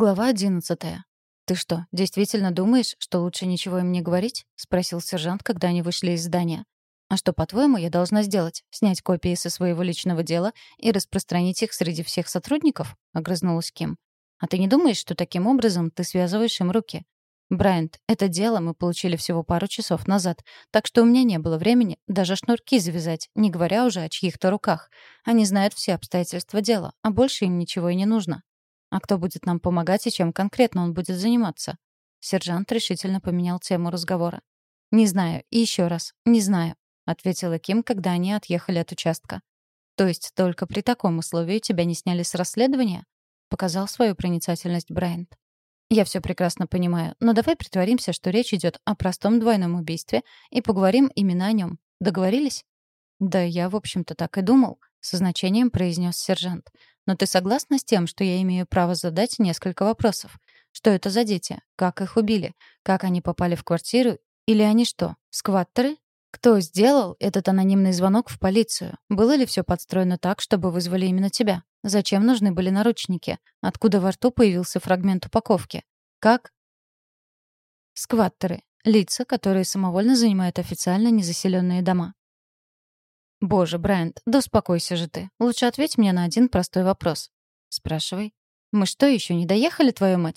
Глава одиннадцатая. «Ты что, действительно думаешь, что лучше ничего им не говорить?» — спросил сержант, когда они вышли из здания. «А что, по-твоему, я должна сделать? Снять копии со своего личного дела и распространить их среди всех сотрудников?» — огрызнулась Ким. «А ты не думаешь, что таким образом ты связываешь им руки?» «Брайант, это дело мы получили всего пару часов назад, так что у меня не было времени даже шнурки завязать, не говоря уже о чьих-то руках. Они знают все обстоятельства дела, а больше им ничего и не нужно. А кто будет нам помогать и чем конкретно он будет заниматься? Сержант решительно поменял тему разговора. «Не знаю. И еще раз. Не знаю», — ответила Ким, когда они отъехали от участка. «То есть только при таком условии тебя не сняли с расследования?» — показал свою проницательность Брайант. «Я все прекрасно понимаю, но давай притворимся, что речь идет о простом двойном убийстве и поговорим именно о нем. Договорились?» «Да, я, в общем-то, так и думал», — со значением произнес сержант. Но ты согласна с тем, что я имею право задать несколько вопросов? Что это за дети? Как их убили? Как они попали в квартиру? Или они что, скваттеры? Кто сделал этот анонимный звонок в полицию? Было ли все подстроено так, чтобы вызвали именно тебя? Зачем нужны были наручники? Откуда во рту появился фрагмент упаковки? Как? Скваттеры. Лица, которые самовольно занимают официально незаселенные дома. «Боже, Брайант, да успокойся же ты. Лучше ответь мне на один простой вопрос». «Спрашивай». «Мы что, еще не доехали, твою мать?